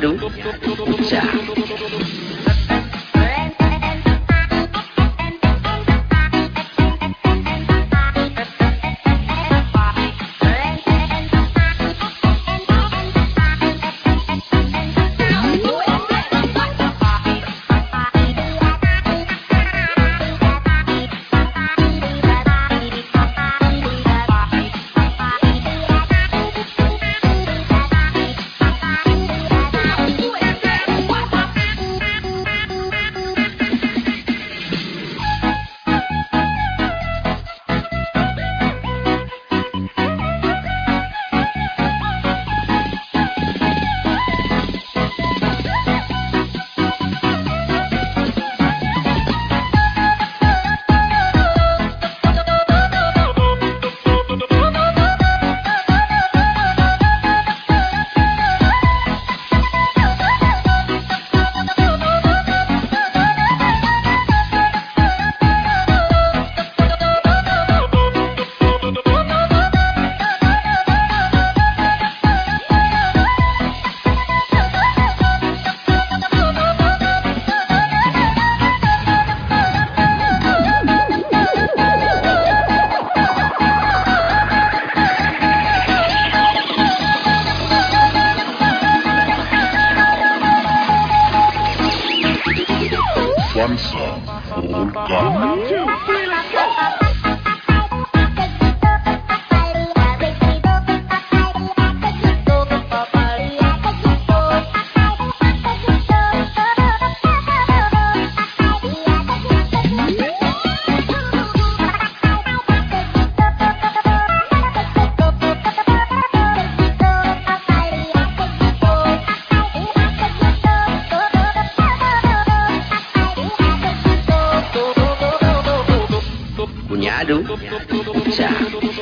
đúng Dạ. Tchau.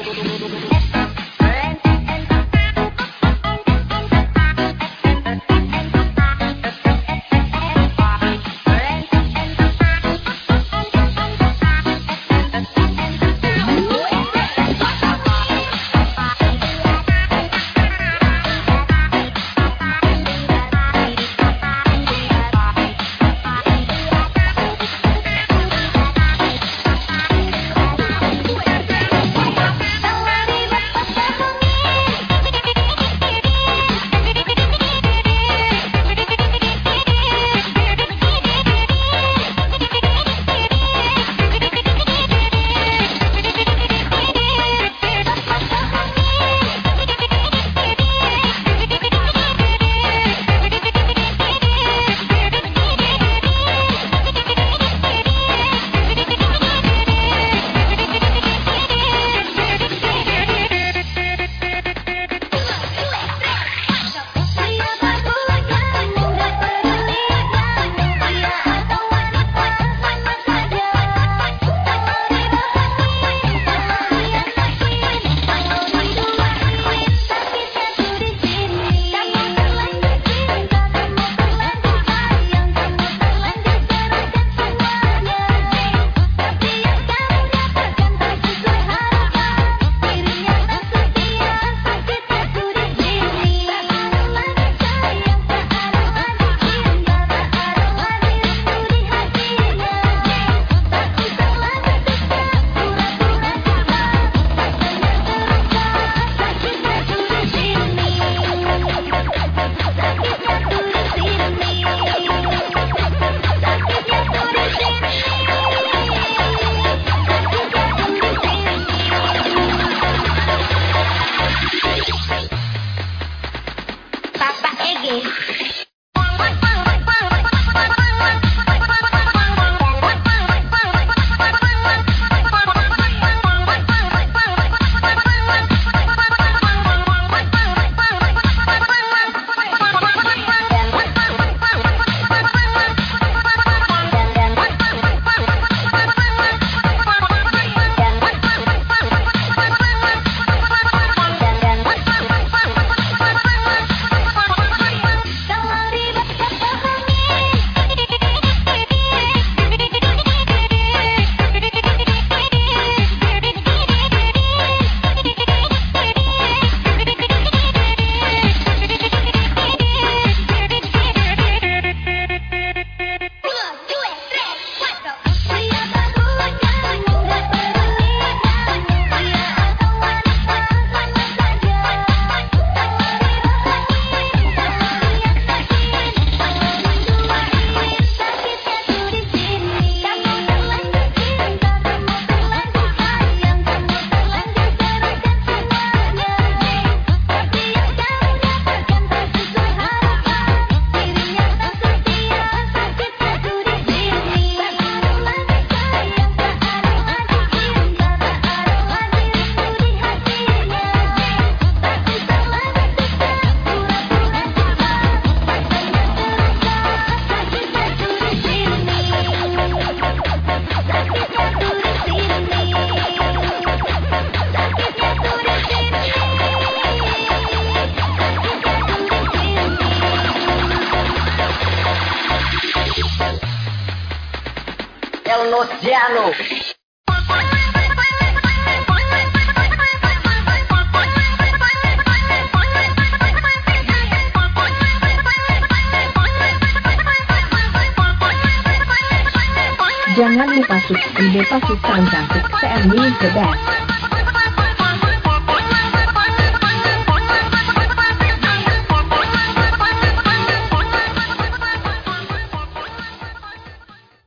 Jangan lupa subscribe pasukan cantik News The Best.